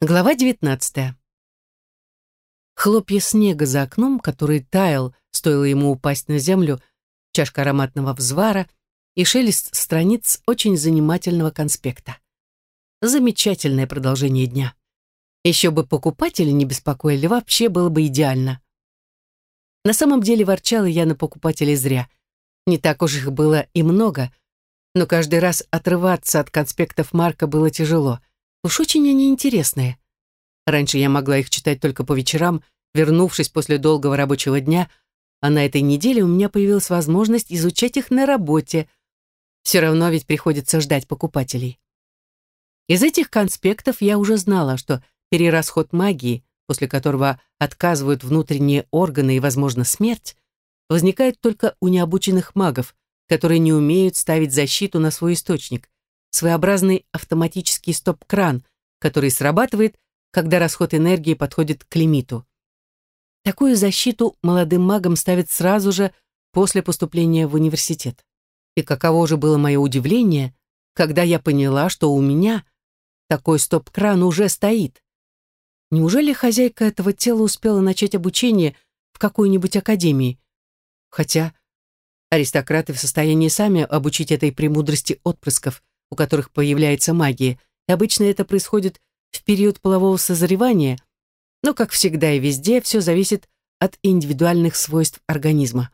Глава 19. Хлопья снега за окном, который таял, стоило ему упасть на землю, чашка ароматного взвара и шелест страниц очень занимательного конспекта. Замечательное продолжение дня. Еще бы покупатели не беспокоили, вообще было бы идеально. На самом деле ворчала я на покупателей зря. Не так уж их было и много, но каждый раз отрываться от конспектов Марка было тяжело — Уж очень они интересные. Раньше я могла их читать только по вечерам, вернувшись после долгого рабочего дня, а на этой неделе у меня появилась возможность изучать их на работе. Все равно ведь приходится ждать покупателей. Из этих конспектов я уже знала, что перерасход магии, после которого отказывают внутренние органы и, возможно, смерть, возникает только у необученных магов, которые не умеют ставить защиту на свой источник, своеобразный автоматический стоп-кран, который срабатывает, когда расход энергии подходит к лимиту. Такую защиту молодым магам ставят сразу же после поступления в университет. И каково же было мое удивление, когда я поняла, что у меня такой стоп-кран уже стоит. Неужели хозяйка этого тела успела начать обучение в какой-нибудь академии? Хотя аристократы в состоянии сами обучить этой премудрости отпрысков, у которых появляется магия, и обычно это происходит в период полового созревания, но, как всегда и везде, все зависит от индивидуальных свойств организма.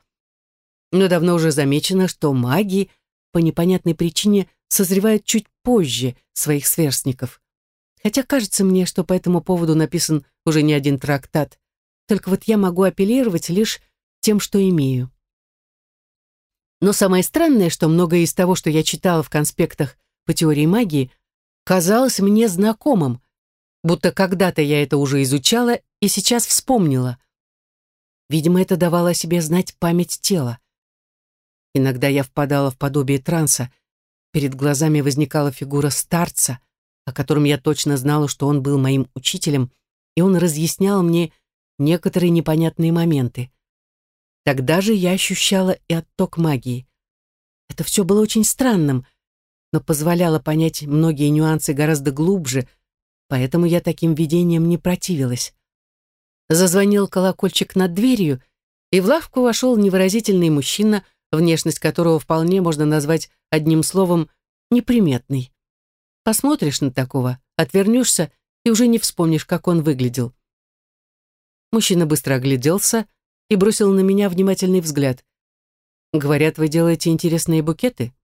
Но давно уже замечено, что маги по непонятной причине созревают чуть позже своих сверстников. Хотя кажется мне, что по этому поводу написан уже не один трактат, только вот я могу апеллировать лишь тем, что имею. Но самое странное, что многое из того, что я читала в конспектах по теории магии казалось мне знакомым, будто когда-то я это уже изучала и сейчас вспомнила. Видимо, это давало о себе знать память тела. Иногда я впадала в подобие транса, перед глазами возникала фигура старца, о котором я точно знала, что он был моим учителем, и он разъяснял мне некоторые непонятные моменты. Тогда же я ощущала и отток магии. Это все было очень странным, но позволяло понять многие нюансы гораздо глубже, поэтому я таким видением не противилась. Зазвонил колокольчик над дверью, и в лавку вошел невыразительный мужчина, внешность которого вполне можно назвать одним словом «неприметный». Посмотришь на такого, отвернешься и уже не вспомнишь, как он выглядел. Мужчина быстро огляделся и бросил на меня внимательный взгляд. «Говорят, вы делаете интересные букеты?»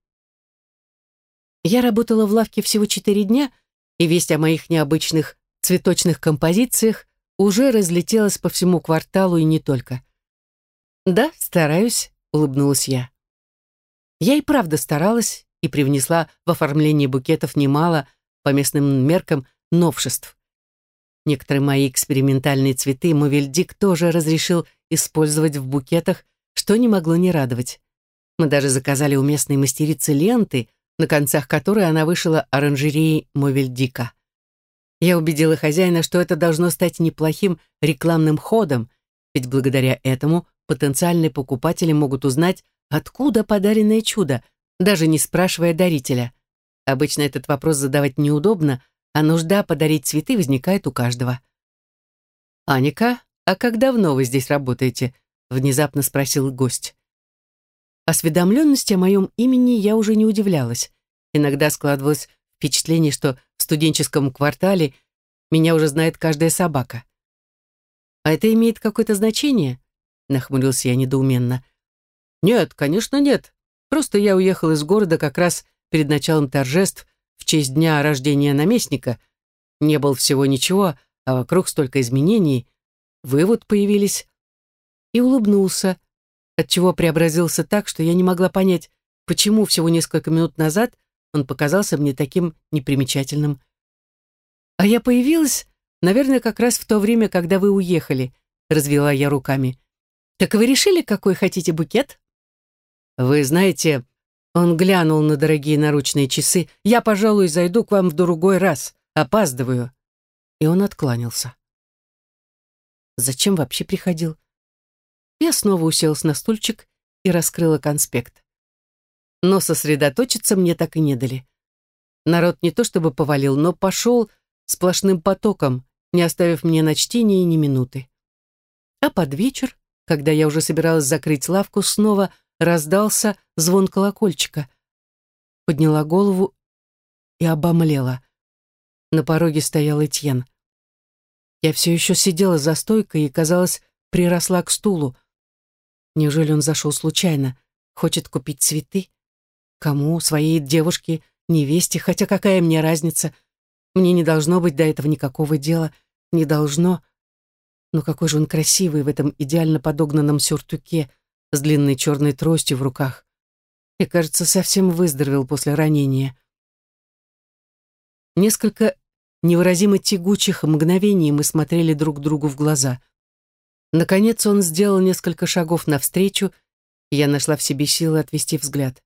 Я работала в лавке всего четыре дня, и весть о моих необычных цветочных композициях уже разлетелась по всему кварталу и не только. «Да, стараюсь», — улыбнулась я. Я и правда старалась и привнесла в оформление букетов немало, по местным меркам, новшеств. Некоторые мои экспериментальные цветы Мовельдик тоже разрешил использовать в букетах, что не могло не радовать. Мы даже заказали у местной мастерицы ленты — на концах которой она вышила оранжереи Мовельдика. Я убедила хозяина, что это должно стать неплохим рекламным ходом, ведь благодаря этому потенциальные покупатели могут узнать, откуда подаренное чудо, даже не спрашивая дарителя. Обычно этот вопрос задавать неудобно, а нужда подарить цветы возникает у каждого. «Аника, а как давно вы здесь работаете?» — внезапно спросил гость. Осведомленности о моем имени я уже не удивлялась. Иногда складывалось впечатление, что в студенческом квартале меня уже знает каждая собака. «А это имеет какое-то значение?» — нахмурился я недоуменно. «Нет, конечно, нет. Просто я уехал из города как раз перед началом торжеств в честь дня рождения наместника. Не было всего ничего, а вокруг столько изменений. Вы вот появились». И улыбнулся, отчего преобразился так, что я не могла понять, почему всего несколько минут назад он показался мне таким непримечательным. А я появилась, наверное, как раз в то время, когда вы уехали, развела я руками. Так вы решили, какой хотите букет? Вы знаете, он глянул на дорогие наручные часы. Я, пожалуй, зайду к вам в другой раз. Опаздываю. И он откланялся. Зачем вообще приходил? Я снова уселась на стульчик и раскрыла конспект. Но сосредоточиться мне так и не дали. Народ не то чтобы повалил, но пошел сплошным потоком, не оставив мне на чтение ни минуты. А под вечер, когда я уже собиралась закрыть лавку, снова раздался звон колокольчика. Подняла голову и обомлела. На пороге стоял Этьен. Я все еще сидела за стойкой и, казалось, приросла к стулу. Неужели он зашел случайно? Хочет купить цветы? Кому? Своей девушке, невесте? Хотя какая мне разница? Мне не должно быть до этого никакого дела. Не должно. Но какой же он красивый в этом идеально подогнанном сюртуке с длинной черной тростью в руках. И, кажется, совсем выздоровел после ранения. Несколько невыразимо тягучих мгновений мы смотрели друг другу в глаза. Наконец он сделал несколько шагов навстречу, и я нашла в себе силы отвести взгляд.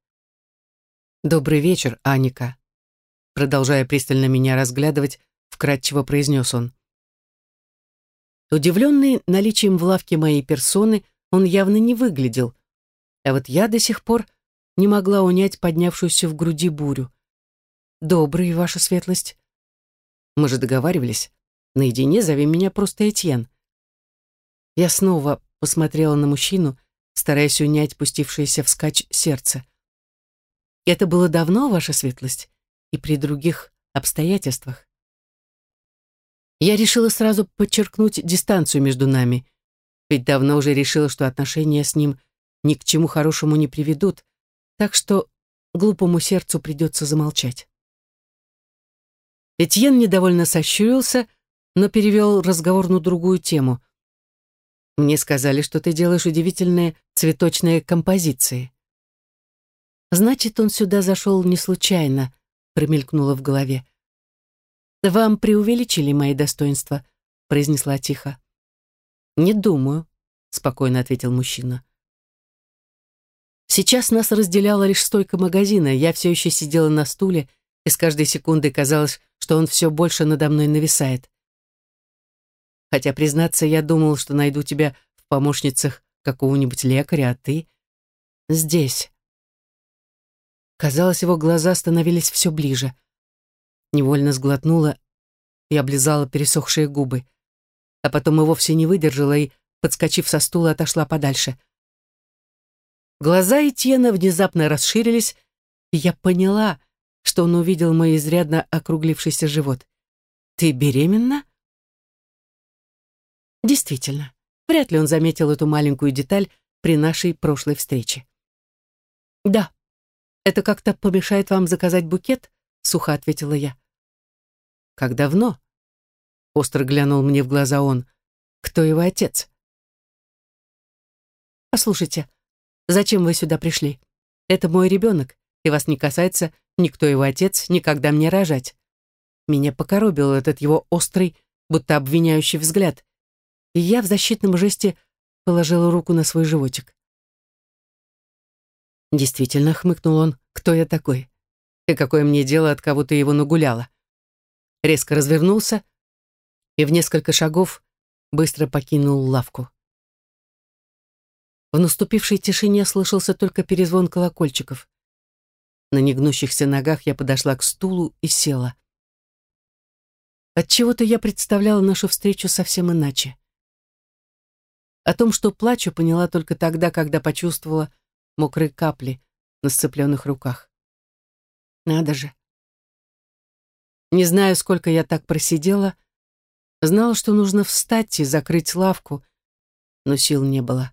«Добрый вечер, Аника», продолжая пристально меня разглядывать, вкратчиво произнес он. Удивленный наличием в лавке моей персоны, он явно не выглядел, а вот я до сих пор не могла унять поднявшуюся в груди бурю. «Добрый, ваша светлость». «Мы же договаривались. Наедине зови меня просто Этьен». Я снова посмотрела на мужчину, стараясь унять пустившееся вскачь сердце. «Это было давно, ваша светлость, и при других обстоятельствах?» Я решила сразу подчеркнуть дистанцию между нами, ведь давно уже решила, что отношения с ним ни к чему хорошему не приведут, так что глупому сердцу придется замолчать. Этьен недовольно сощурился, но перевел разговор на другую тему. «Мне сказали, что ты делаешь удивительные цветочные композиции». «Значит, он сюда зашел не случайно», — промелькнуло в голове. «Вам преувеличили мои достоинства», — произнесла тихо. «Не думаю», — спокойно ответил мужчина. Сейчас нас разделяла лишь стойка магазина, я все еще сидела на стуле, и с каждой секундой казалось, что он все больше надо мной нависает. Хотя, признаться, я думал, что найду тебя в помощницах какого-нибудь лекаря, а ты здесь. Казалось, его глаза становились все ближе. Невольно сглотнула и облизала пересохшие губы. А потом и вовсе не выдержала и, подскочив со стула, отошла подальше. Глаза Этьена внезапно расширились, и я поняла, что он увидел мой изрядно округлившийся живот. «Ты беременна?» Действительно, вряд ли он заметил эту маленькую деталь при нашей прошлой встрече. «Да, это как-то помешает вам заказать букет?» — сухо ответила я. «Как давно?» — остро глянул мне в глаза он. «Кто его отец?» «Послушайте, зачем вы сюда пришли? Это мой ребенок, и вас не касается никто его отец, никогда мне рожать. Меня покоробил этот его острый, будто обвиняющий взгляд, и я в защитном жесте положила руку на свой животик. Действительно, хмыкнул он, кто я такой? И какое мне дело, от кого ты его нагуляла? Резко развернулся и в несколько шагов быстро покинул лавку. В наступившей тишине слышался только перезвон колокольчиков. На негнущихся ногах я подошла к стулу и села. Отчего-то я представляла нашу встречу совсем иначе. О том, что плачу, поняла только тогда, когда почувствовала мокрые капли на сцепленных руках. Надо же. Не знаю, сколько я так просидела, знала, что нужно встать и закрыть лавку, но сил не было.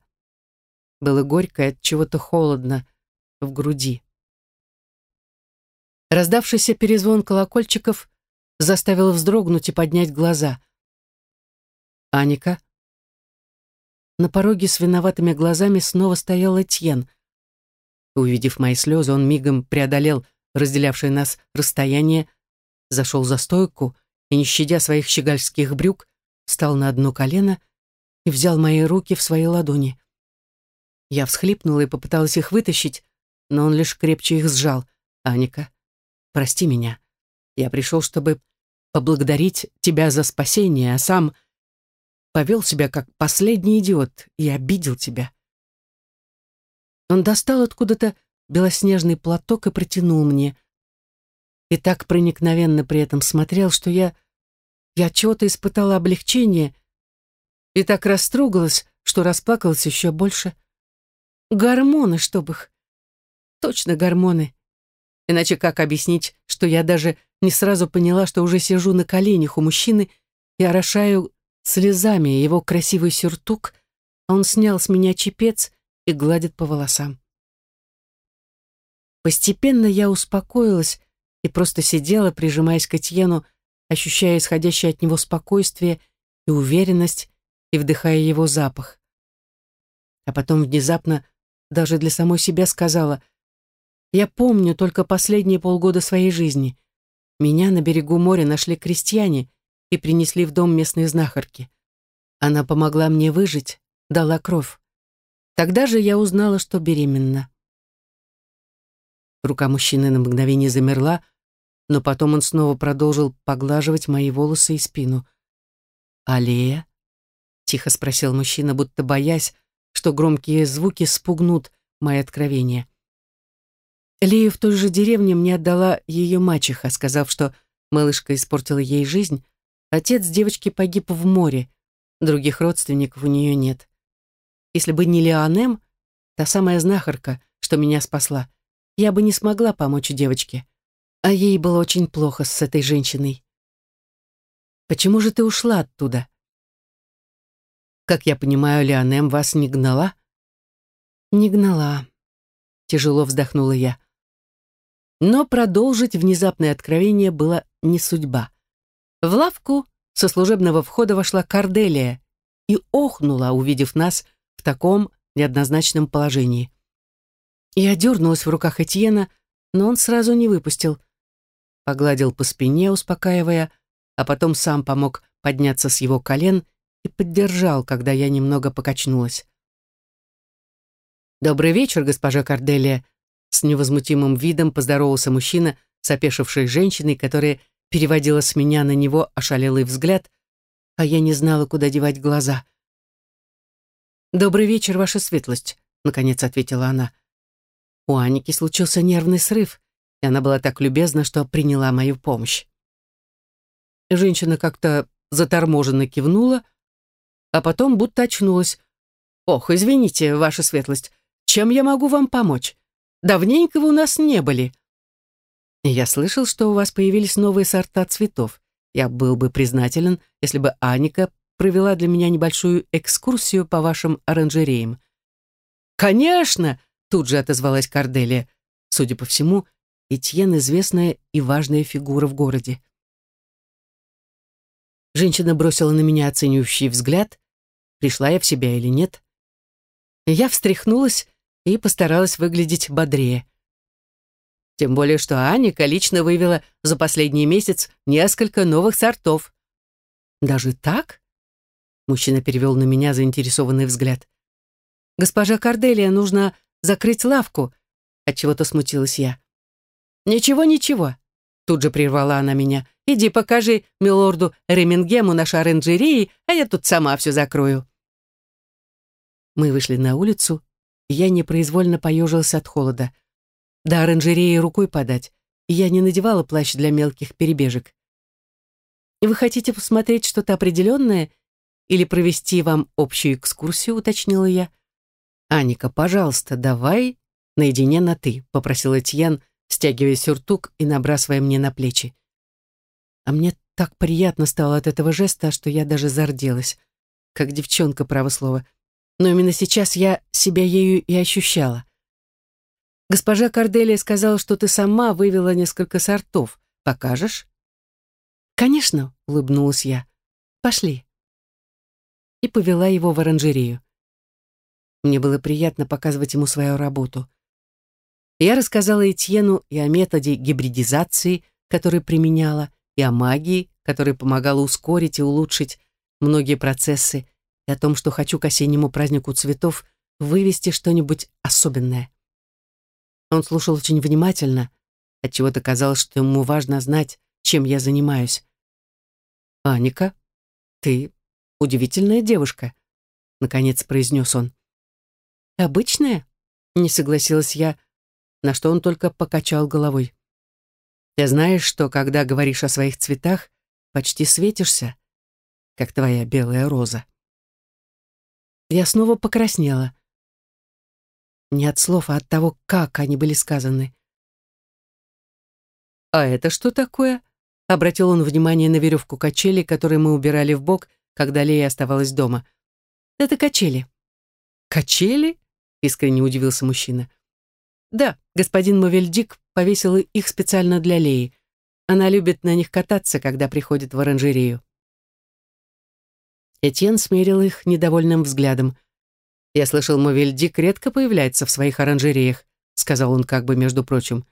Было горько и от чего-то холодно в груди. Раздавшийся перезвон колокольчиков заставил вздрогнуть и поднять глаза. «Аника?» На пороге с виноватыми глазами снова стоял Этьен. Увидев мои слезы, он мигом преодолел разделявшее нас расстояние, зашел за стойку и, не щадя своих щегольских брюк, встал на одно колено и взял мои руки в свои ладони. Я всхлипнула и попыталась их вытащить, но он лишь крепче их сжал. «Аника, прости меня. Я пришел, чтобы поблагодарить тебя за спасение, а сам повел себя как последний идиот и обидел тебя». Он достал откуда-то белоснежный платок и протянул мне. И так проникновенно при этом смотрел, что я я чего-то испытала облегчение и так растрогалась, что расплакалась еще больше. Гормоны, чтоб их. Точно гормоны. Иначе как объяснить, что я даже не сразу поняла, что уже сижу на коленях у мужчины и орошаю слезами его красивый сюртук, он снял с меня чепец и гладит по волосам. Постепенно я успокоилась и просто сидела, прижимаясь к Этьену, ощущая исходящее от него спокойствие и уверенность и вдыхая его запах. А потом внезапно даже для самой себя сказала, «Я помню только последние полгода своей жизни. Меня на берегу моря нашли крестьяне и принесли в дом местные знахарки. Она помогла мне выжить, дала кровь. Тогда же я узнала, что беременна. Рука мужчины на мгновение замерла, но потом он снова продолжил поглаживать мои волосы и спину. «Аллея?» — тихо спросил мужчина, будто боясь, что громкие звуки спугнут мои откровения. Лею в той же деревне мне отдала ее мачеха, сказав, что малышка испортила ей жизнь. Отец девочки погиб в море, других родственников у нее нет. Если бы не Леонем, та самая знахарка, что меня спасла, я бы не смогла помочь девочке. А ей было очень плохо с этой женщиной. Почему же ты ушла оттуда? Как я понимаю, Леонем вас не гнала? Не гнала. Тяжело вздохнула я. Но продолжить внезапное откровение было не судьба. В лавку со служебного входа вошла Карделия и охнула, увидев нас в таком неоднозначном положении. Я дернулась в руках Этьена, но он сразу не выпустил. Погладил по спине, успокаивая, а потом сам помог подняться с его колен и поддержал, когда я немного покачнулась. «Добрый вечер, госпожа Карделия», с невозмутимым видом поздоровался мужчина с опешившей женщиной, которая переводила с меня на него ошалелый взгляд, а я не знала, куда девать глаза. «Добрый вечер, ваша светлость», — наконец ответила она. У Аники случился нервный срыв, и она была так любезна, что приняла мою помощь. Женщина как-то заторможенно кивнула, а потом будто очнулась. «Ох, извините, ваша светлость, чем я могу вам помочь? Давненько вы у нас не были. Я слышал, что у вас появились новые сорта цветов. Я был бы признателен, если бы Аника провела для меня небольшую экскурсию по вашим оранжереям. «Конечно!» — тут же отозвалась Карделия. Судя по всему, Этьен — известная и важная фигура в городе. Женщина бросила на меня оценивающий взгляд. Пришла я в себя или нет? Я встряхнулась и постаралась выглядеть бодрее. Тем более, что Аника лично вывела за последний месяц несколько новых сортов. «Даже так?» Мужчина перевел на меня заинтересованный взгляд. «Госпожа Корделия, нужно закрыть лавку», — отчего-то смутилась я. «Ничего, ничего», — тут же прервала она меня. «Иди покажи милорду Ремингему наши оранжереи, а я тут сама все закрою». Мы вышли на улицу, я непроизвольно поежился от холода. До оранжереи рукой подать, я не надевала плащ для мелких перебежек. «Вы хотите посмотреть что-то определенное или провести вам общую экскурсию?» — уточнила я. «Аника, пожалуйста, давай наедине на «ты», — попросил Этьян, стягивая сюртук и набрасывая мне на плечи. А мне так приятно стало от этого жеста, что я даже зарделась, как девчонка, право слово — но именно сейчас я себя ею и ощущала. Госпожа Корделия сказала, что ты сама вывела несколько сортов. Покажешь? Конечно, улыбнулась я. Пошли. И повела его в оранжерею. Мне было приятно показывать ему свою работу. Я рассказала Этьену и о методе гибридизации, который применяла, и о магии, которая помогала ускорить и улучшить многие процессы, и о том, что хочу к осеннему празднику цветов вывести что-нибудь особенное. Он слушал очень внимательно, отчего-то казалось, что ему важно знать, чем я занимаюсь. «Аника, ты удивительная девушка», — наконец произнес он. «Обычная?» — не согласилась я, на что он только покачал головой. «Ты знаешь, что, когда говоришь о своих цветах, почти светишься, как твоя белая роза. Я снова покраснела. Не от слов, а от того, как они были сказаны. «А это что такое?» — обратил он внимание на веревку качели, которую мы убирали в бок, когда Лея оставалась дома. «Это качели». «Качели?» — искренне удивился мужчина. «Да, господин Мовельдик повесил их специально для Леи. Она любит на них кататься, когда приходит в оранжерею». Этьен смерил их недовольным взглядом. «Я слышал, Мовельдик редко появляется в своих оранжереях», сказал он как бы между прочим.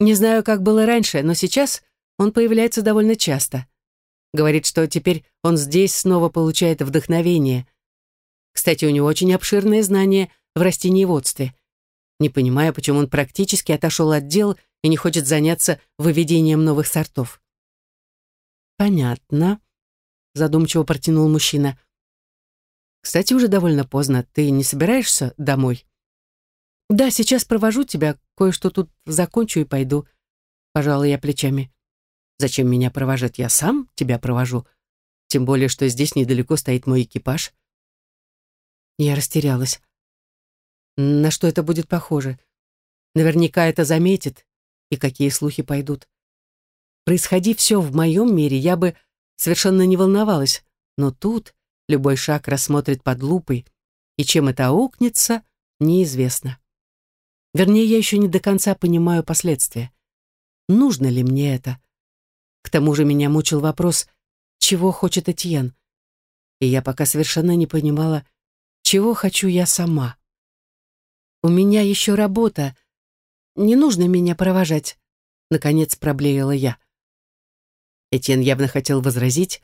«Не знаю, как было раньше, но сейчас он появляется довольно часто. Говорит, что теперь он здесь снова получает вдохновение. Кстати, у него очень обширные знания в растениеводстве. Не понимаю, почему он практически отошел от дел и не хочет заняться выведением новых сортов. «Понятно», — задумчиво протянул мужчина. «Кстати, уже довольно поздно. Ты не собираешься домой?» «Да, сейчас провожу тебя, кое-что тут закончу и пойду», — пожала я плечами. «Зачем меня провожать? Я сам тебя провожу. Тем более, что здесь недалеко стоит мой экипаж». Я растерялась. На что это будет похоже? Наверняка это заметит, и какие слухи пойдут. Происходи все в моем мире, я бы совершенно не волновалась, но тут любой шаг рассмотрит под лупой, и чем это аукнется, неизвестно. Вернее, я еще не до конца понимаю последствия. Нужно ли мне это? К тому же меня мучил вопрос, чего хочет Этьен. И я пока совершенно не понимала, чего хочу я сама. «У меня еще работа. Не нужно меня провожать», — наконец проблеяла я. Этьен явно хотел возразить,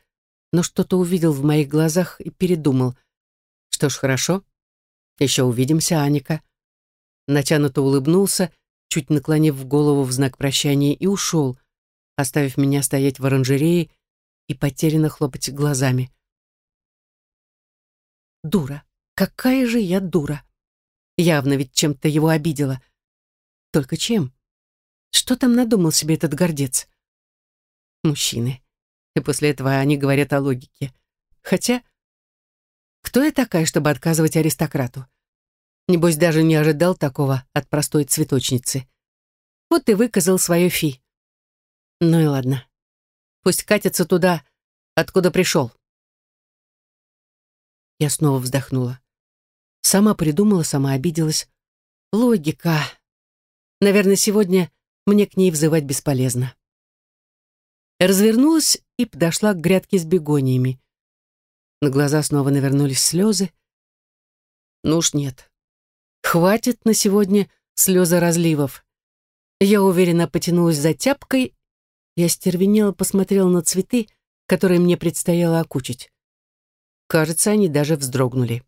но что-то увидел в моих глазах и передумал. «Что ж, хорошо. Еще увидимся, Аника». Натянуто улыбнулся, чуть наклонив голову в знак прощания, и ушел, оставив меня стоять в оранжерее и потерянно хлопать глазами. Дура. Какая же я дура. Явно ведь чем-то его обидела. Только чем? Что там надумал себе этот гордец? Мужчины. И после этого они говорят о логике. Хотя, кто я такая, чтобы отказывать аристократу? Небось, даже не ожидал такого от простой цветочницы. Вот и выказал свое фи. Ну и ладно. Пусть катится туда, откуда пришел. Я снова вздохнула. Сама придумала, сама обиделась. Логика. Наверное, сегодня мне к ней взывать бесполезно. Развернулась и подошла к грядке с бегониями. На глаза снова навернулись слезы. Ну уж нет. Хватит на сегодня слезы разливов. Я уверенно потянулась за тяпкой и остервенело посмотрела на цветы, которые мне предстояло окучить. Кажется, они даже вздрогнули.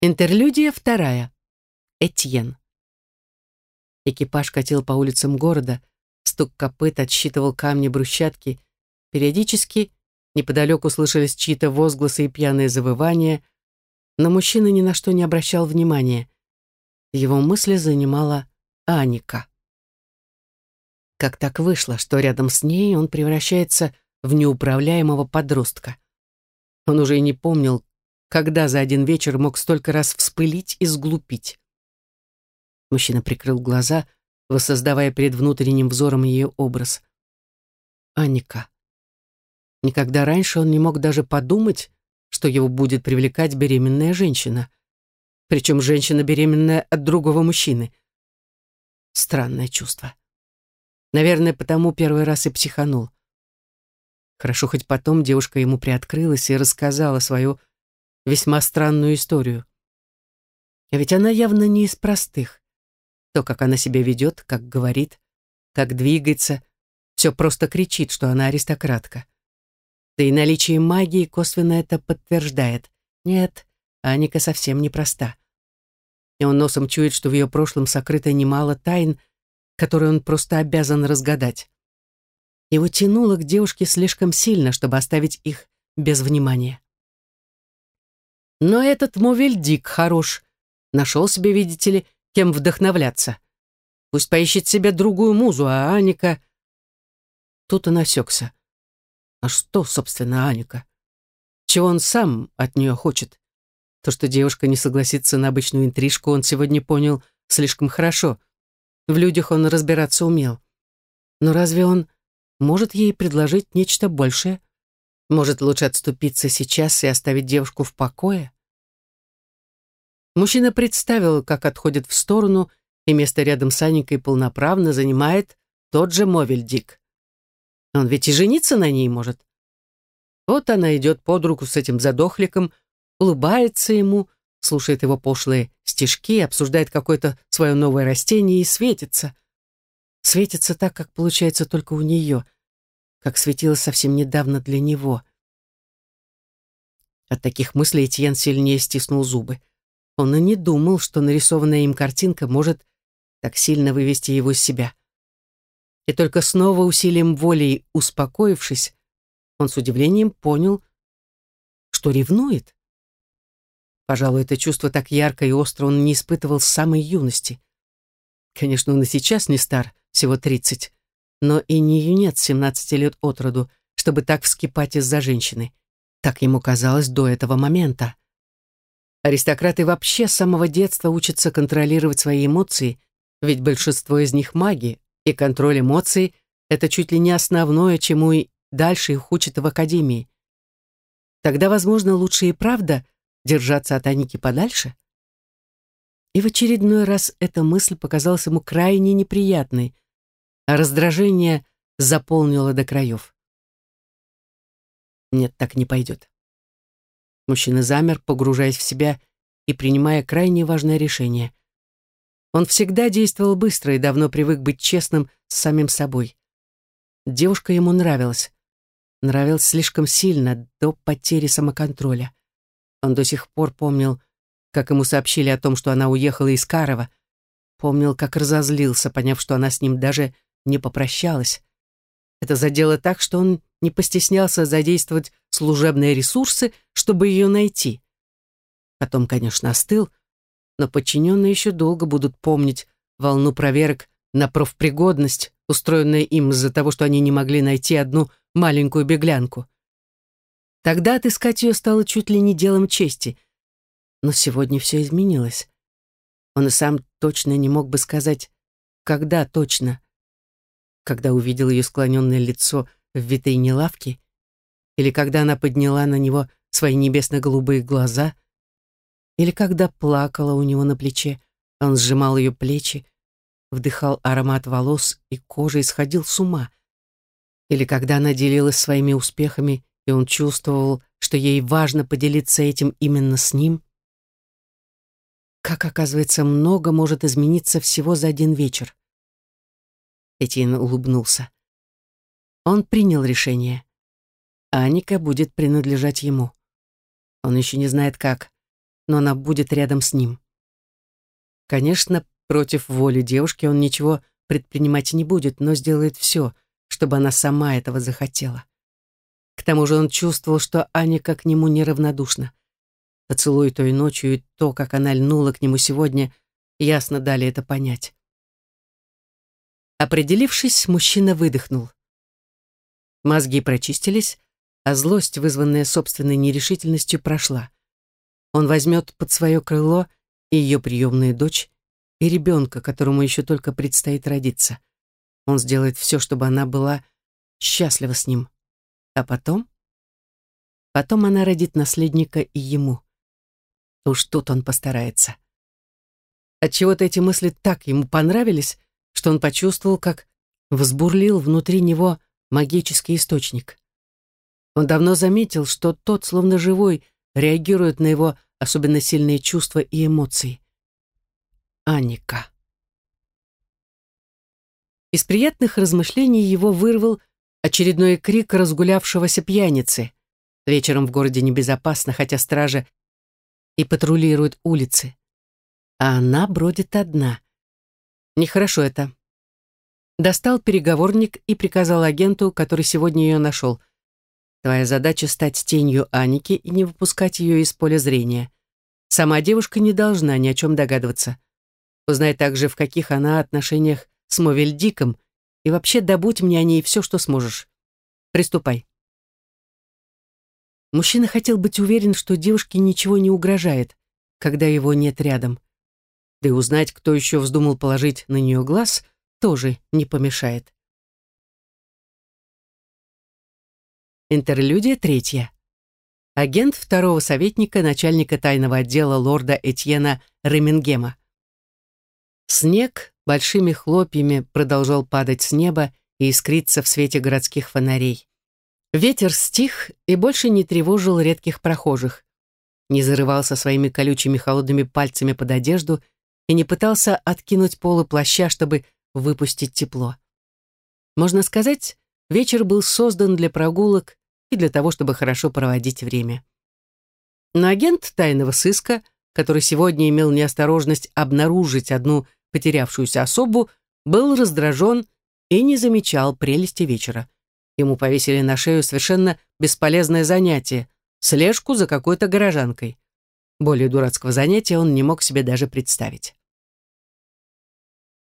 Интерлюдия вторая. Этьен. Экипаж катил по улицам города, стук копыт отсчитывал камни брусчатки. Периодически неподалеку слышались чьи-то возгласы и пьяные завывания, но мужчина ни на что не обращал внимания. Его мысли занимала Аника. Как так вышло, что рядом с ней он превращается в неуправляемого подростка? Он уже и не помнил, когда за один вечер мог столько раз вспылить и сглупить. Мужчина прикрыл глаза, воссоздавая перед внутренним взором ее образ. Анника. Никогда раньше он не мог даже подумать, что его будет привлекать беременная женщина. Причем женщина беременная от другого мужчины. Странное чувство. Наверное, потому первый раз и психанул. Хорошо, хоть потом девушка ему приоткрылась и рассказала свою весьма странную историю. А ведь она явно не из простых. То, как она себя ведет, как говорит, как двигается, все просто кричит, что она аристократка. Да и наличие магии косвенно это подтверждает. Нет, Аника совсем не проста. И он носом чует, что в ее прошлом сокрыто немало тайн, которые он просто обязан разгадать. Его тянуло к девушке слишком сильно, чтобы оставить их без внимания. Но этот Мовельдик хорош. Нашел себе, видите ли, кем вдохновляться. Пусть поищет себе другую музу, а Аника... тут он осекся. А что, собственно, Аника? Чего он сам от нее хочет? То, что девушка не согласится на обычную интрижку, он сегодня понял слишком хорошо. В людях он разбираться умел. Но разве он может ей предложить нечто большее? Может, лучше отступиться сейчас и оставить девушку в покое? Мужчина представил, как отходит в сторону, и место рядом с Аникой полноправно занимает тот же Мовель Дик. Он ведь и жениться на ней может. Вот она идет под руку с этим задохликом, улыбается ему, слушает его пошлые стишки, обсуждает какое-то свое новое растение и светится. Светится так, как получается только у нее, как светило совсем недавно для него. От таких мыслей Этьен сильнее стиснул зубы. Он и не думал, что нарисованная им картинка может так сильно вывести его из себя. И только снова усилием воли, успокоившись, он с удивлением понял, что ревнует. Пожалуй, это чувство так ярко и остро он не испытывал с самой юности. Конечно, он и сейчас не стар, всего тридцать, но и не юнец семнадцати лет от роду, чтобы так вскипать из-за женщины. Так ему казалось до этого момента. Аристократы вообще с самого детства учатся контролировать свои эмоции, ведь большинство из них маги, и контроль эмоций — это чуть ли не основное, чему и дальше их учат в академии. Тогда, возможно, лучше и правда держаться от Аники подальше? И в очередной раз эта мысль показалась ему крайне неприятной, а раздражение заполнило до краев. Нет, так не пойдет. Мужчина замер, погружаясь в себя и принимая крайне важное решение. Он всегда действовал быстро и давно привык быть честным с самим собой. Девушка ему нравилась. Нравилась слишком сильно, до потери самоконтроля. Он до сих пор помнил, как ему сообщили о том, что она уехала из Карова. Помнил, как разозлился, поняв, что она с ним даже не попрощалась. Это задело так, что он не постеснялся задействовать служебные ресурсы, чтобы ее найти. Потом, конечно, остыл, но подчиненные еще долго будут помнить волну проверок на профпригодность, устроенная им из-за того, что они не могли найти одну маленькую беглянку. Тогда отыскать ее стало чуть ли не делом чести. Но сегодня все изменилось. Он и сам точно не мог бы сказать, когда точно. Когда увидел ее склоненное лицо в витрине лавки, или когда она подняла на него свои небесно-голубые глаза, или когда плакала у него на плече, он сжимал ее плечи, вдыхал аромат волос и кожи и сходил с ума. Или когда она делилась своими успехами, и он чувствовал, что ей важно поделиться этим именно с ним. Как оказывается, много может измениться всего за один вечер. Этьен улыбнулся. Он принял решение. Аника будет принадлежать ему. Он еще не знает как, но она будет рядом с ним. Конечно, против воли девушки он ничего предпринимать не будет, но сделает все, чтобы она сама этого захотела. К тому же он чувствовал, что Аника к нему неравнодушна. Поцелуй той ночью и то, как она льнула к нему сегодня, ясно дали это понять. Определившись, мужчина выдохнул. Мозги прочистились, а злость, вызванная собственной нерешительностью, прошла. Он возьмет под свое крыло и ее приемную дочь, и ребенка, которому еще только предстоит родиться. Он сделает все, чтобы она была счастлива с ним. А потом? Потом она родит наследника и ему. Уж тут он постарается. Отчего-то эти мысли так ему понравились, что он почувствовал, как взбурлил внутри него магический источник. Он давно заметил, что тот, словно живой, реагирует на его особенно сильные чувства и эмоции. Анника. Из приятных размышлений его вырвал очередной крик разгулявшегося пьяницы. Вечером в городе небезопасно, хотя стража и патрулирует улицы. А она бродит одна. Нехорошо это. Достал переговорник и приказал агенту, который сегодня ее нашел — Твоя задача стать тенью Аники и не выпускать ее из поля зрения. Сама девушка не должна ни о чем догадываться. Узнай также, в каких она отношениях с Мовельдиком И вообще добудь мне о ней все, что сможешь. Приступай. Мужчина хотел быть уверен, что девушке ничего не угрожает, когда его нет рядом. Да и узнать, кто еще вздумал положить на нее глаз, тоже не помешает. Интерлюдия третья. Агент второго советника начальника тайного отдела лорда Этьена Ремингема. Снег большими хлопьями продолжал падать с неба и искриться в свете городских фонарей. Ветер стих и больше не тревожил редких прохожих, не зарывался своими колючими холодными пальцами под одежду и не пытался откинуть полы плаща, чтобы выпустить тепло. Можно сказать, вечер был создан для прогулок и для того, чтобы хорошо проводить время. Но агент тайного сыска, который сегодня имел неосторожность обнаружить одну потерявшуюся особу, был раздражен и не замечал прелести вечера. Ему повесили на шею совершенно бесполезное занятие — слежку за какой-то горожанкой. Более дурацкого занятия он не мог себе даже представить.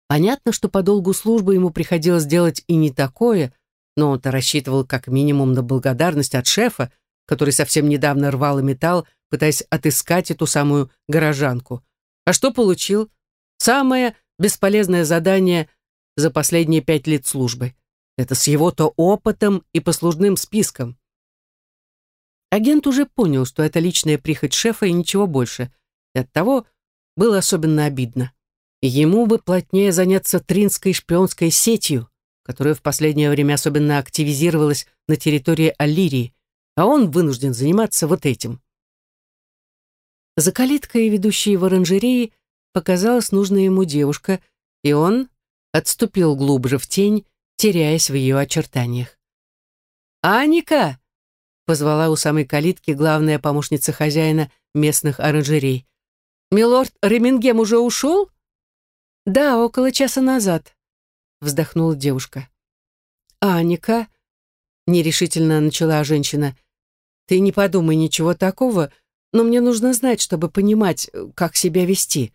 Понятно, что по долгу службы ему приходилось делать и не такое, но он-то рассчитывал как минимум на благодарность от шефа, который совсем недавно рвал и металл, пытаясь отыскать эту самую горожанку. А что получил? Самое бесполезное задание за последние пять лет службы. Это с его-то опытом и послужным списком. Агент уже понял, что это личная прихоть шефа и ничего больше. И оттого было особенно обидно. Ему бы плотнее заняться тринской шпионской сетью, которая в последнее время особенно активизировалась на территории Аллирии, а он вынужден заниматься вот этим. За калиткой, ведущей в оранжереи, показалась нужная ему девушка, и он отступил глубже в тень, теряясь в ее очертаниях. «Аника!» — позвала у самой калитки главная помощница хозяина местных оранжерей. «Милорд Ремингем уже ушел?» «Да, около часа назад», вздохнула девушка. «Аника», — нерешительно начала женщина, «ты не подумай ничего такого, но мне нужно знать, чтобы понимать, как себя вести».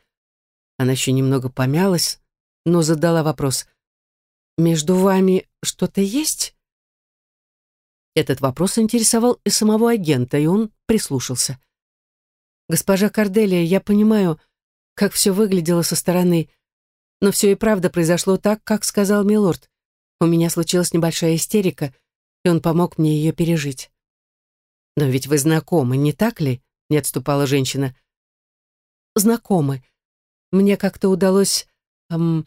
Она еще немного помялась, но задала вопрос. «Между вами что-то есть?» Этот вопрос интересовал и самого агента, и он прислушался. «Госпожа Корделия, я понимаю, как все выглядело со стороны, но все и правда произошло так, как сказал Милорд. У меня случилась небольшая истерика, и он помог мне ее пережить. «Но ведь вы знакомы, не так ли?» — не отступала женщина. «Знакомы. Мне как-то удалось...» эм...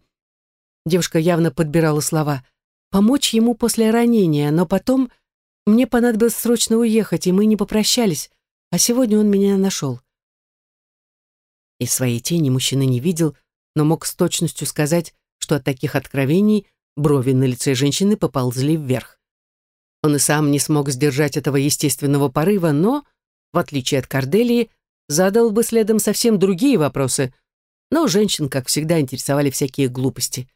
Девушка явно подбирала слова. «Помочь ему после ранения, но потом мне понадобилось срочно уехать, и мы не попрощались, а сегодня он меня нашел». Из своей тени мужчина не видел, но мог с точностью сказать, что от таких откровений брови на лице женщины поползли вверх. Он и сам не смог сдержать этого естественного порыва, но, в отличие от Корделии, задал бы следом совсем другие вопросы, но женщин, как всегда, интересовали всякие глупости.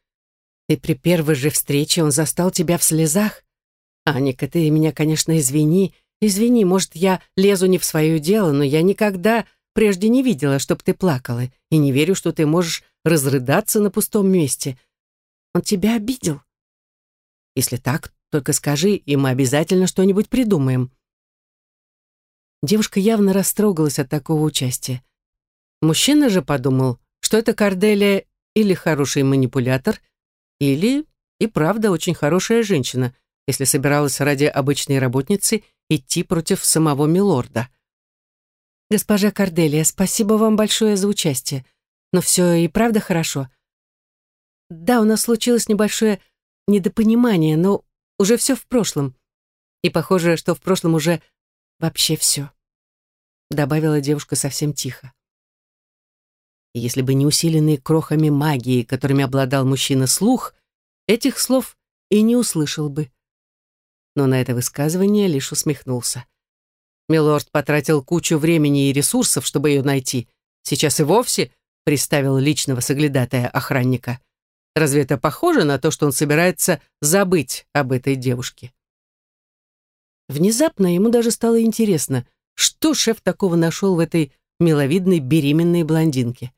И при первой же встрече он застал тебя в слезах. Аника, ты меня, конечно, извини. Извини, может, я лезу не в свое дело, но я никогда прежде не видела, чтоб ты плакала, и не верю, что ты можешь разрыдаться на пустом месте. Он тебя обидел? Если так, только скажи, и мы обязательно что-нибудь придумаем. Девушка явно растрогалась от такого участия. Мужчина же подумал, что это Корделия или хороший манипулятор, или и правда очень хорошая женщина, если собиралась ради обычной работницы идти против самого милорда. «Госпожа Корделия, спасибо вам большое за участие. Но все и правда хорошо. Да, у нас случилось небольшое недопонимание, но уже все в прошлом. И похоже, что в прошлом уже вообще все», — добавила девушка совсем тихо. Если бы не усиленный крохами магии, которыми обладал мужчина слух, этих слов и не услышал бы. Но на это высказывание лишь усмехнулся. Милорд потратил кучу времени и ресурсов, чтобы ее найти. Сейчас и вовсе приставил личного соглядатая охранника. Разве это похоже на то, что он собирается забыть об этой девушке? Внезапно ему даже стало интересно, что шеф такого нашел в этой миловидной беременной блондинке.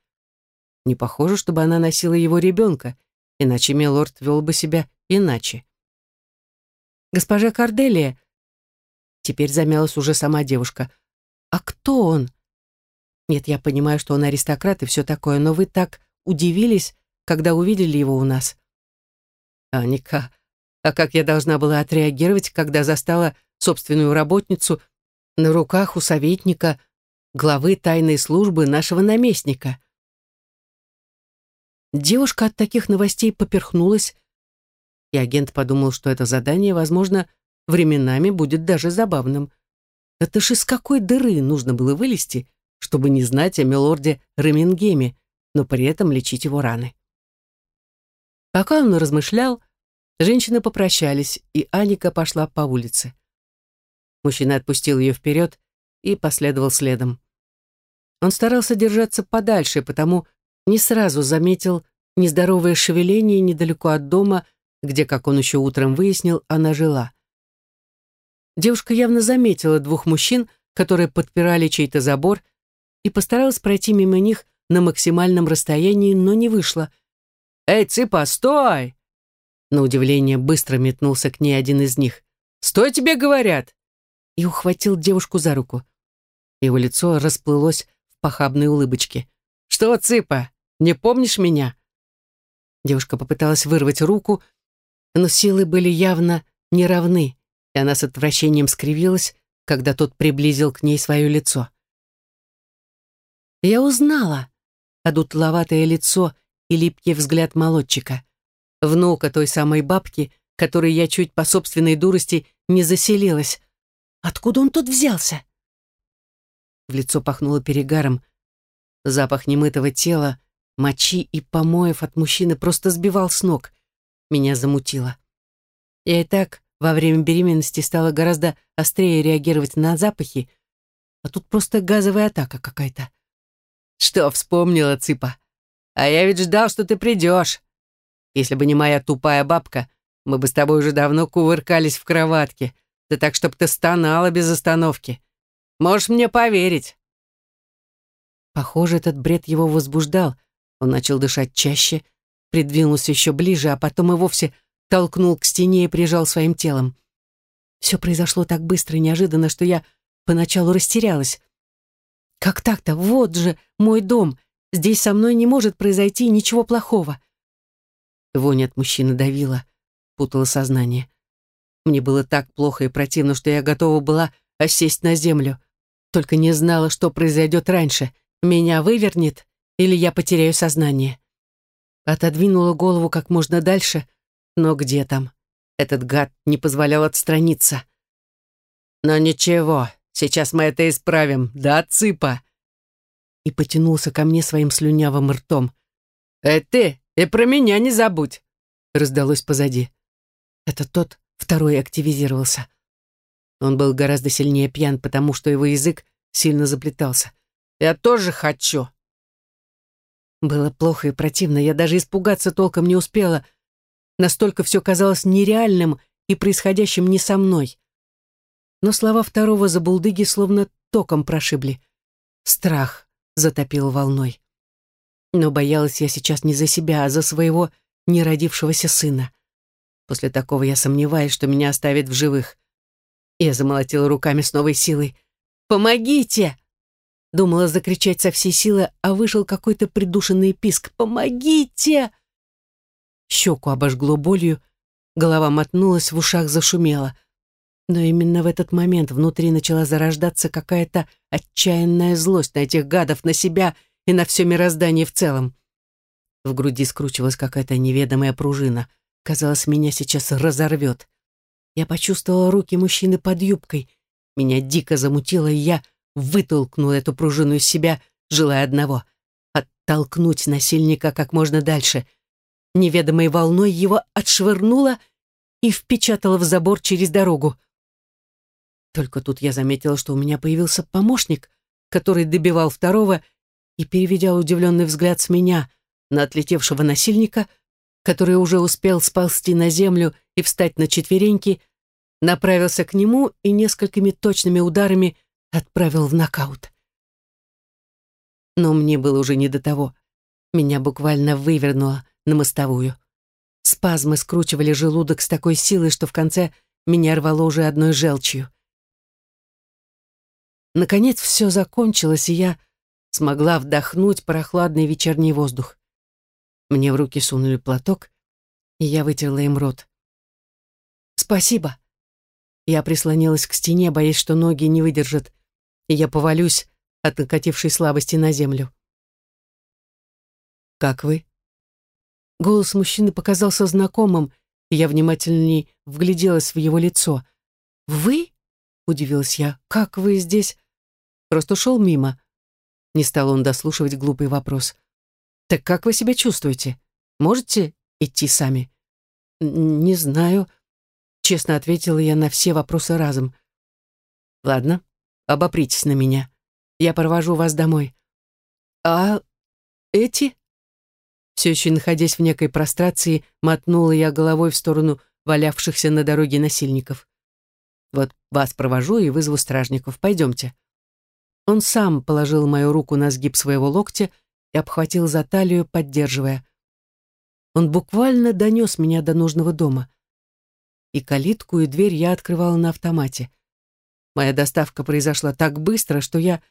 Не похоже, чтобы она носила его ребенка, иначе Милорд вел бы себя иначе. «Госпожа Корделия...» Теперь замялась уже сама девушка. «А кто он?» «Нет, я понимаю, что он аристократ и все такое, но вы так удивились, когда увидели его у нас». «Аника, а как я должна была отреагировать, когда застала собственную работницу на руках у советника, главы тайной службы нашего наместника?» Девушка от таких новостей поперхнулась, и агент подумал, что это задание, возможно, временами будет даже забавным. Это ж из какой дыры нужно было вылезти, чтобы не знать о милорде Ремингеме, но при этом лечить его раны. Пока он размышлял, женщины попрощались, и Аника пошла по улице. Мужчина отпустил ее вперед и последовал следом. Он старался держаться подальше, потому не сразу заметил нездоровое шевеление недалеко от дома, где, как он еще утром выяснил, она жила. Девушка явно заметила двух мужчин, которые подпирали чей-то забор, и постаралась пройти мимо них на максимальном расстоянии, но не вышла. «Эй, Цыпа, стой!» На удивление быстро метнулся к ней один из них. «Стой, тебе говорят!» И ухватил девушку за руку. Его лицо расплылось в похабной улыбочке. «Что, Цыпа, не помнишь меня?» Девушка попыталась вырвать руку, но силы были явно неравны, и она с отвращением скривилась, когда тот приблизил к ней свое лицо. Я узнала одутловатое лицо и липкий взгляд молодчика, внука той самой бабки, которой я чуть по собственной дурости не заселилась. Откуда он тут взялся? В лицо пахнуло перегаром. Запах немытого тела, мочи и помоев от мужчины просто сбивал с ног. Меня замутило. Я и так во время беременности стала гораздо острее реагировать на запахи, а тут просто газовая атака какая-то. Что, вспомнила, Цыпа? А я ведь ждал, что ты придешь. Если бы не моя тупая бабка, мы бы с тобой уже давно кувыркались в кроватке, да так, чтоб ты стонала без остановки. Можешь мне поверить. Похоже, этот бред его возбуждал. Он начал дышать чаще, придвинулся еще ближе, а потом и вовсе толкнул к стене и прижал своим телом. Все произошло так быстро и неожиданно, что я поначалу растерялась. Как так-то? Вот же мой дом. Здесь со мной не может произойти ничего плохого. Вонь от мужчины давила, путала сознание. Мне было так плохо и противно, что я готова была осесть на землю. Только не знала, что произойдет раньше. Меня вывернет или я потеряю сознание. Отодвинула голову как можно дальше, но где там? Этот гад не позволял отстраниться. «Но ничего, сейчас мы это исправим, да, цыпа?» И потянулся ко мне своим слюнявым ртом. «Эй, ты, и про меня не забудь!» раздалось позади. Это тот второй активизировался. Он был гораздо сильнее пьян, потому что его язык сильно заплетался. «Я тоже хочу!» Было плохо и противно, я даже испугаться толком не успела, Настолько все казалось нереальным и происходящим не со мной. Но слова второго забулдыги словно током прошибли. Страх затопил волной. Но боялась я сейчас не за себя, а за своего неродившегося сына. После такого я сомневаюсь, что меня оставят в живых. Я замолотила руками с новой силой. «Помогите!» Думала закричать со всей силы, а вышел какой-то придушенный писк. «Помогите!» щеку обожгло болью, голова мотнулась, в ушах зашумела. Но именно в этот момент внутри начала зарождаться какая-то отчаянная злость на этих гадов, на себя и на все мироздание в целом. В груди скручивалась какая-то неведомая пружина. Казалось, меня сейчас разорвет. Я почувствовала руки мужчины под юбкой. Меня дико замутило, и я вытолкнула эту пружину из себя, желая одного — оттолкнуть насильника как можно дальше, неведомой волной его отшвырнула и впечатала в забор через дорогу. Только тут я заметила, что у меня появился помощник, который добивал второго и, переведя удивленный взгляд с меня на отлетевшего насильника, который уже успел сползти на землю и встать на четвереньки, направился к нему и несколькими точными ударами отправил в нокаут. Но мне было уже не до того. Меня буквально вывернуло на мостовую. Спазмы скручивали желудок с такой силой, что в конце меня рвало уже одной желчью. Наконец все закончилось, и я смогла вдохнуть прохладный вечерний воздух. Мне в руки сунули платок, и я вытерла им рот. «Спасибо». Я прислонилась к стене, боясь, что ноги не выдержат, и я повалюсь от накатившей слабости на землю. «Как вы?» Голос мужчины показался знакомым, и я внимательней вгляделась в его лицо. «Вы?» — удивилась я. «Как вы здесь?» Просто шел мимо. Не стал он дослушивать глупый вопрос. «Так как вы себя чувствуете? Можете идти сами?» «Не знаю», — честно ответила я на все вопросы разом. «Ладно, обопритесь на меня. Я провожу вас домой». «А эти?» Все еще находясь в некой прострации, мотнула я головой в сторону валявшихся на дороге насильников. «Вот вас провожу и вызову стражников. Пойдемте». Он сам положил мою руку на сгиб своего локтя и обхватил за талию, поддерживая. Он буквально донес меня до нужного дома. И калитку, и дверь я открывала на автомате. Моя доставка произошла так быстро, что я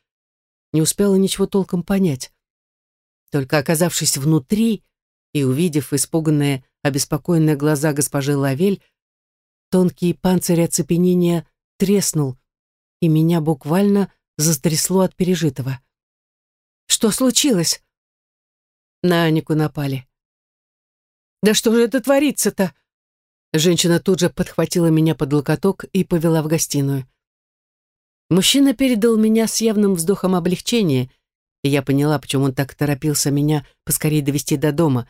не успела ничего толком понять. Только оказавшись внутри и увидев испуганные, обеспокоенные глаза госпожи Лавель, тонкий панцирь оцепенения треснул, и меня буквально застрясло от пережитого. «Что случилось?» На Анику напали. «Да что же это творится-то?» Женщина тут же подхватила меня под локоток и повела в гостиную. Мужчина передал меня с явным вздохом облегчения — и я поняла, почему он так торопился меня поскорее довести до дома.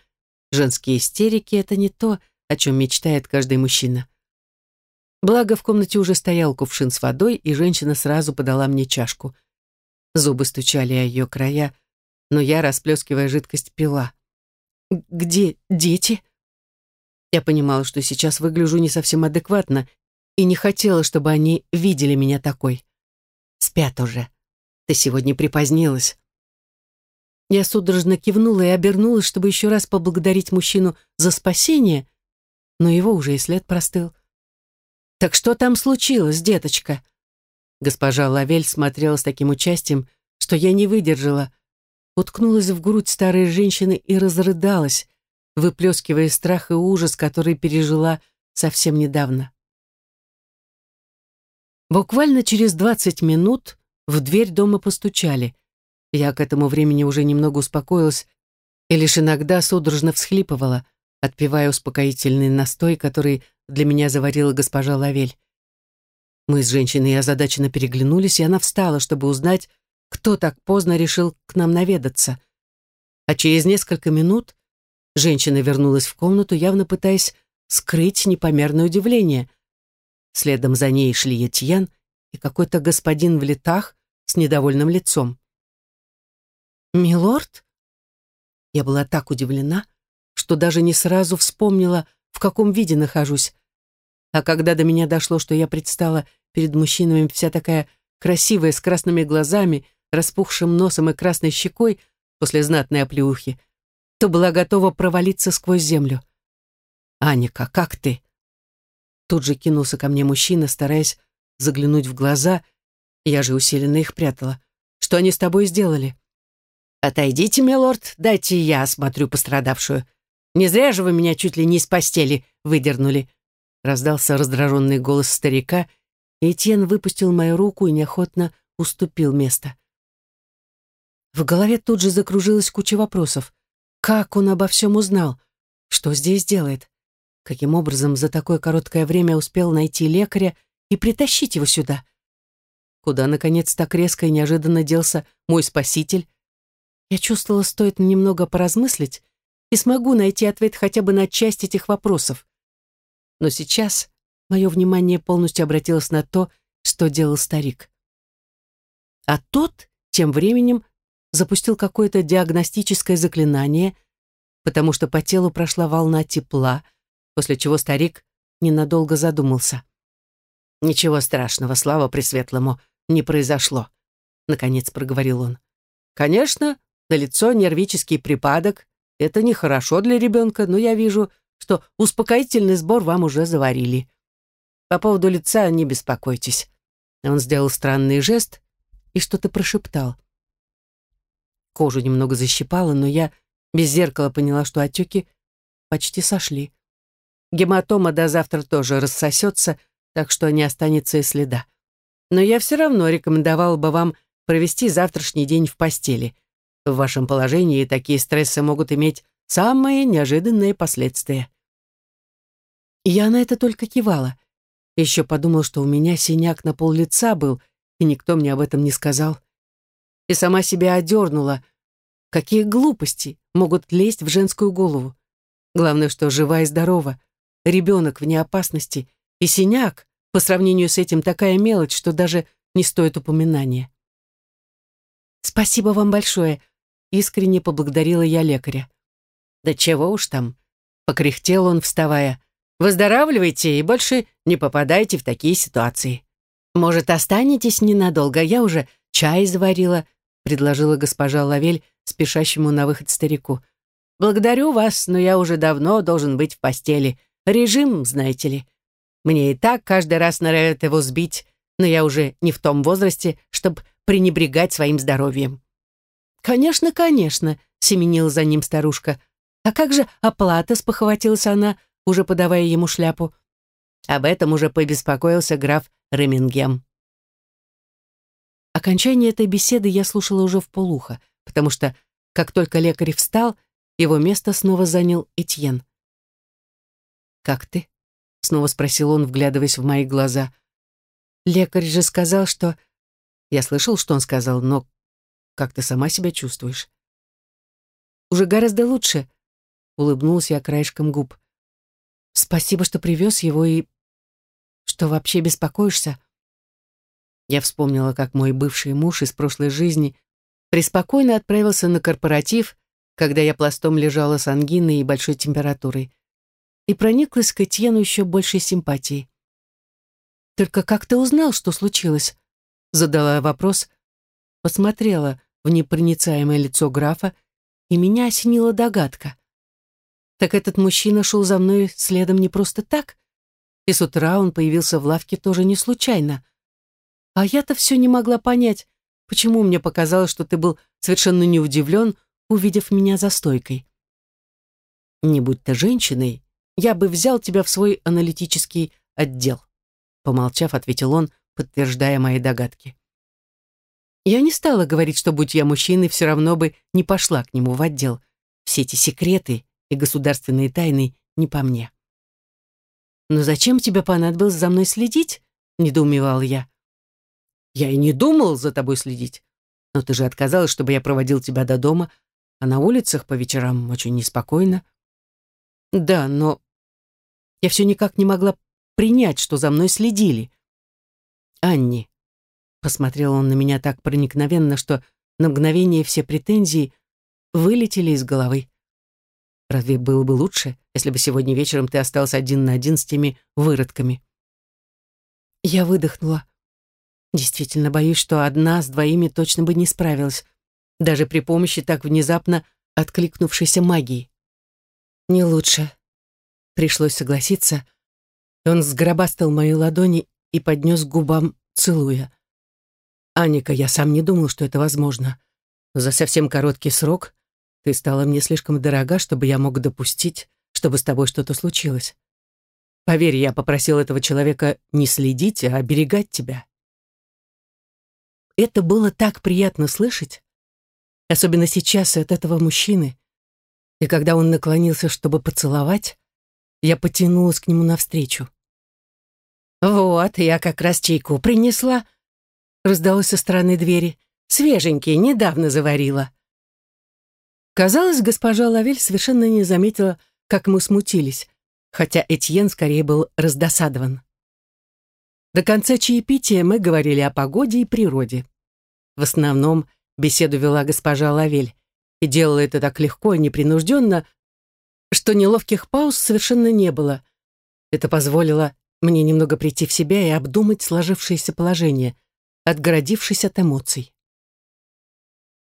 Женские истерики — это не то, о чем мечтает каждый мужчина. Благо, в комнате уже стоял кувшин с водой, и женщина сразу подала мне чашку. Зубы стучали о ее края, но я, расплескивая жидкость, пила. «Где дети?» Я понимала, что сейчас выгляжу не совсем адекватно, и не хотела, чтобы они видели меня такой. «Спят уже. Ты сегодня припозднилась». Я судорожно кивнула и обернулась, чтобы еще раз поблагодарить мужчину за спасение, но его уже и след простыл. «Так что там случилось, деточка?» Госпожа Лавель смотрела с таким участием, что я не выдержала, уткнулась в грудь старой женщины и разрыдалась, выплескивая страх и ужас, который пережила совсем недавно. Буквально через двадцать минут в дверь дома постучали. Я к этому времени уже немного успокоилась и лишь иногда судорожно всхлипывала, отпивая успокоительный настой, который для меня заварила госпожа Лавель. Мы с женщиной озадаченно переглянулись, и она встала, чтобы узнать, кто так поздно решил к нам наведаться. А через несколько минут женщина вернулась в комнату, явно пытаясь скрыть непомерное удивление. Следом за ней шли Этьян и какой-то господин в летах с недовольным лицом. «Милорд?» Я была так удивлена, что даже не сразу вспомнила, в каком виде нахожусь. А когда до меня дошло, что я предстала перед мужчинами вся такая красивая, с красными глазами, распухшим носом и красной щекой после знатной оплеухи, то была готова провалиться сквозь землю. «Аника, как ты?» Тут же кинулся ко мне мужчина, стараясь заглянуть в глаза, я же усиленно их прятала. «Что они с тобой сделали?» «Отойдите, милорд, дайте я осмотрю пострадавшую. Не зря же вы меня чуть ли не из постели выдернули», раздался раздраженный голос старика, и Этьен выпустил мою руку и неохотно уступил место. В голове тут же закружилась куча вопросов. Как он обо всем узнал? Что здесь делает? Каким образом за такое короткое время успел найти лекаря и притащить его сюда? Куда, наконец, так резко и неожиданно делся мой спаситель? Я чувствовала, стоит немного поразмыслить, и смогу найти ответ хотя бы на часть этих вопросов. Но сейчас мое внимание полностью обратилось на то, что делал старик. А тот тем временем запустил какое-то диагностическое заклинание, потому что по телу прошла волна тепла, после чего старик ненадолго задумался. «Ничего страшного, слава Пресветлому, не произошло», — наконец проговорил он. «Конечно, на лицо нервический припадок. Это нехорошо для ребенка, но я вижу, что успокоительный сбор вам уже заварили. По поводу лица не беспокойтесь. Он сделал странный жест и что-то прошептал. Кожу немного защипало, но я без зеркала поняла, что отеки почти сошли. Гематома до завтра тоже рассосется, так что не останется и следа. Но я все равно рекомендовал бы вам провести завтрашний день в постели. В вашем положении такие стрессы могут иметь самые неожиданные последствия. Я на это только кивала. Еще подумал, что у меня синяк на пол лица был, и никто мне об этом не сказал. И сама себя одернула. Какие глупости могут лезть в женскую голову. Главное, что жива и здорова, ребенок вне опасности, и синяк, по сравнению с этим, такая мелочь, что даже не стоит упоминания. «Спасибо вам большое», — искренне поблагодарила я лекаря. «Да чего уж там», — покряхтел он, вставая. «Выздоравливайте и больше не попадайте в такие ситуации. Может, останетесь ненадолго, я уже чай заварила», — предложила госпожа Лавель спешащему на выход старику. «Благодарю вас, но я уже давно должен быть в постели. Режим, знаете ли. Мне и так каждый раз норовят его сбить, но я уже не в том возрасте, чтобы пренебрегать своим здоровьем. «Конечно, конечно», — семенила за ним старушка. «А как же оплата?» — спохватилась она, уже подавая ему шляпу. Об этом уже побеспокоился граф Ремингем. Окончание этой беседы я слушала уже в полухо, потому что, как только лекарь встал, его место снова занял Этьен. «Как ты?» — снова спросил он, вглядываясь в мои глаза. «Лекарь же сказал, что я слышал, что он сказал, но как ты сама себя чувствуешь? Уже гораздо лучше, улыбнулся я краешком губ. Спасибо, что привез его и что вообще беспокоишься. Я вспомнила, как мой бывший муж из прошлой жизни преспокойно отправился на корпоратив, когда я пластом лежала с ангиной и большой температурой, и прониклась к Этьену еще большей симпатией. «Только как ты узнал, что случилось?» задала вопрос, посмотрела в непроницаемое лицо графа, и меня осенила догадка. Так этот мужчина шел за мной следом не просто так, и с утра он появился в лавке тоже не случайно. А я-то все не могла понять, почему мне показалось, что ты был совершенно не удивлен, увидев меня за стойкой. Не будь ты женщиной, я бы взял тебя в свой аналитический отдел. Помолчав, ответил он, подтверждая мои догадки. Я не стала говорить, что, будь я мужчиной, все равно бы не пошла к нему в отдел. Все эти секреты и государственные тайны не по мне. «Но зачем тебе понадобилось за мной следить?» — недоумевал я. «Я и не думал за тобой следить. Но ты же отказалась, чтобы я проводил тебя до дома, а на улицах по вечерам очень неспокойно». «Да, но я все никак не могла принять, что за мной следили. Анни. Посмотрел он на меня так проникновенно, что на мгновение все претензии вылетели из головы. Разве было бы лучше, если бы сегодня вечером ты остался один на один с теми выродками? Я выдохнула. Действительно боюсь, что одна с двоими точно бы не справилась, даже при помощи так внезапно откликнувшейся магии. Не лучше. Пришлось согласиться. Он сгробастал мои ладони и поднес к губам, целуя. «Аника, я сам не думал, что это возможно. За совсем короткий срок ты стала мне слишком дорога, чтобы я мог допустить, чтобы с тобой что-то случилось. Поверь, я попросил этого человека не следить, а оберегать тебя». Это было так приятно слышать, особенно сейчас от этого мужчины. И когда он наклонился, чтобы поцеловать, я потянулась к нему навстречу. «Вот, я как раз чайку принесла», — раздалось со стороны двери. «Свеженький, недавно заварила». Казалось, госпожа Лавель совершенно не заметила, как мы смутились, хотя Этьен скорее был раздосадован. До конца чаепития мы говорили о погоде и природе. В основном беседу вела госпожа Лавель и делала это так легко и непринужденно, что неловких пауз совершенно не было. Это позволило мне немного прийти в себя и обдумать сложившееся положение, отгородившись от эмоций.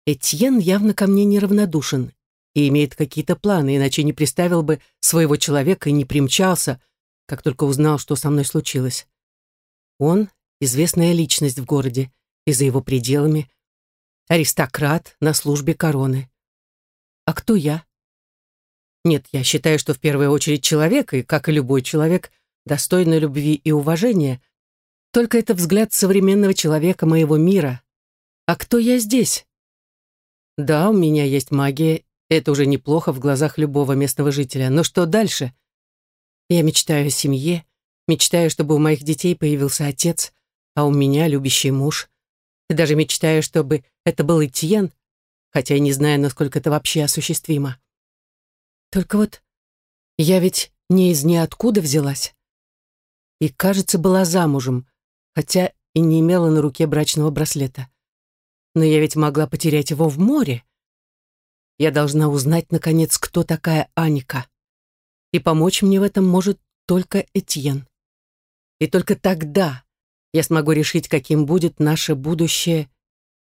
Этьен явно ко мне неравнодушен, и имеет какие-то планы, иначе не приставил бы своего человека и не примчался, как только узнал, что со мной случилось. Он — известная личность в городе и за его пределами, аристократ на службе короны. А кто я? Нет, я считаю, что в первую очередь человек, и, как и любой человек, достойный любви и уважения. Только это взгляд современного человека моего мира. А кто я здесь? Да, у меня есть магия, это уже неплохо в глазах любого местного жителя. Но что дальше? Я мечтаю о семье, мечтаю, чтобы у моих детей появился отец, а у меня любящий муж. И даже мечтаю, чтобы это был Этьен, хотя и не знаю, насколько это вообще осуществимо. Только вот я ведь не из ниоткуда взялась. И, кажется, была замужем, хотя и не имела на руке брачного браслета. Но я ведь могла потерять его в море. Я должна узнать, наконец, кто такая Аника. И помочь мне в этом может только Этьен. И только тогда я смогу решить, каким будет наше будущее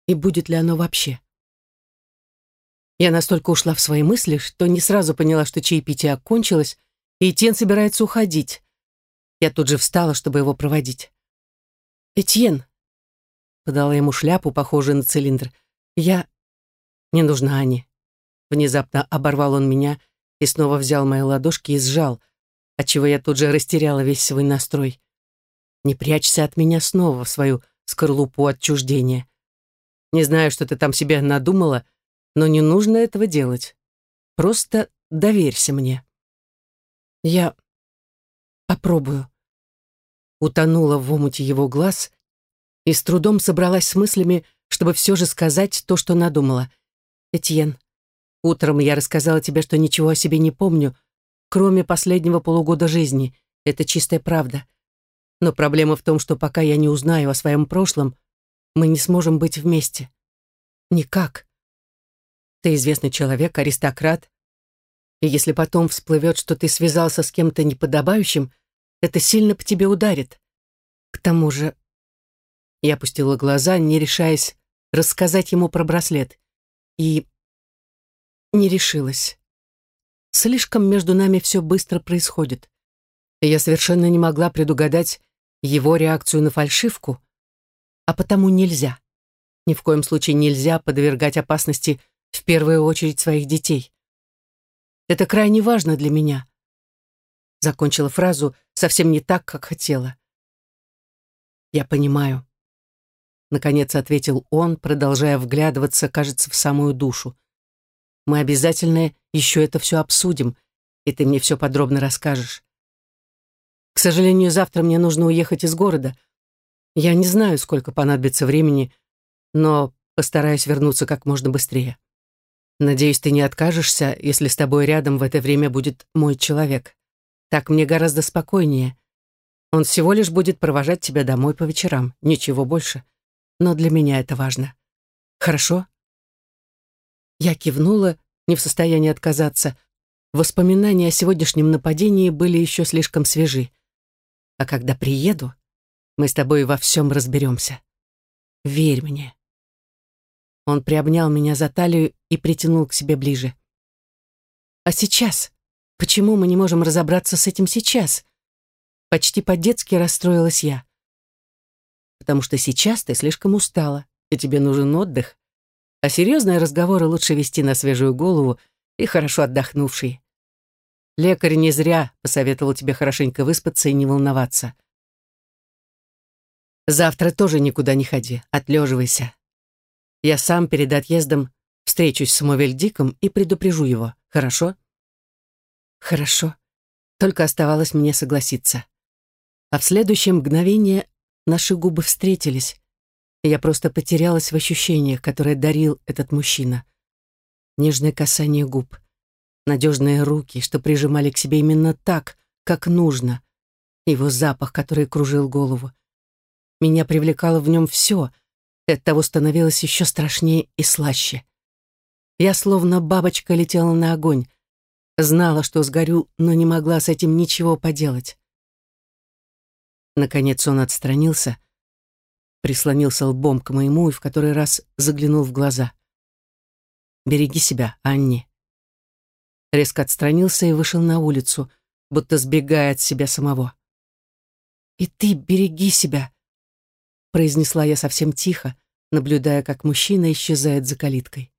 и будет ли оно вообще. Я настолько ушла в свои мысли, что не сразу поняла, что чаепитие окончилось, и Этьен собирается уходить. Я тут же встала, чтобы его проводить. «Этьен!» — подала ему шляпу, похожую на цилиндр. «Я... не нужна Ане». Внезапно оборвал он меня и снова взял мои ладошки и сжал, отчего я тут же растеряла весь свой настрой. «Не прячься от меня снова в свою скорлупу отчуждения. Не знаю, что ты там себе надумала, но не нужно этого делать. Просто доверься мне. Я попробую. Утонула в омуте его глаз и с трудом собралась с мыслями, чтобы все же сказать то, что надумала. «Этьен, утром я рассказала тебе, что ничего о себе не помню, кроме последнего полугода жизни. Это чистая правда. Но проблема в том, что пока я не узнаю о своем прошлом, мы не сможем быть вместе. Никак. Ты известный человек, аристократ. И если потом всплывет, что ты связался с кем-то неподобающим, это сильно по тебе ударит. К тому же... Я опустила глаза, не решаясь рассказать ему про браслет. И не решилась. Слишком между нами все быстро происходит. И я совершенно не могла предугадать его реакцию на фальшивку, а потому нельзя. Ни в коем случае нельзя подвергать опасности в первую очередь своих детей. Это крайне важно для меня. Закончила фразу совсем не так, как хотела. Я понимаю. Наконец ответил он, продолжая вглядываться, кажется, в самую душу. Мы обязательно еще это все обсудим, и ты мне все подробно расскажешь. К сожалению, завтра мне нужно уехать из города. Я не знаю, сколько понадобится времени, но постараюсь вернуться как можно быстрее. Надеюсь, ты не откажешься, если с тобой рядом в это время будет мой человек. Так мне гораздо спокойнее. Он всего лишь будет провожать тебя домой по вечерам, ничего больше. Но для меня это важно. Хорошо? Я кивнула, не в состоянии отказаться. Воспоминания о сегодняшнем нападении были еще слишком свежи. А когда приеду, мы с тобой во всем разберемся. Верь мне. Он приобнял меня за талию и притянул к себе ближе. «А сейчас? Почему мы не можем разобраться с этим сейчас?» Почти по-детски расстроилась я. «Потому что сейчас ты слишком устала, и тебе нужен отдых. А серьезные разговоры лучше вести на свежую голову и хорошо отдохнувший. Лекарь не зря посоветовал тебе хорошенько выспаться и не волноваться. Завтра тоже никуда не ходи, отлеживайся. Я сам перед отъездом встречусь с Мовельдиком и предупрежу его, хорошо? Хорошо. Только оставалось мне согласиться. А в следующее мгновение наши губы встретились, и я просто потерялась в ощущениях, которые дарил этот мужчина. Нежное касание губ, надежные руки, что прижимали к себе именно так, как нужно, его запах, который кружил голову. Меня привлекало в нем все — и оттого становилось еще страшнее и слаще. Я словно бабочка летела на огонь, знала, что сгорю, но не могла с этим ничего поделать. Наконец он отстранился, прислонился лбом к моему и в который раз заглянул в глаза. «Береги себя, Анни», резко отстранился и вышел на улицу, будто сбегая от себя самого. «И ты береги себя», — произнесла я совсем тихо, наблюдая, как мужчина исчезает за калиткой.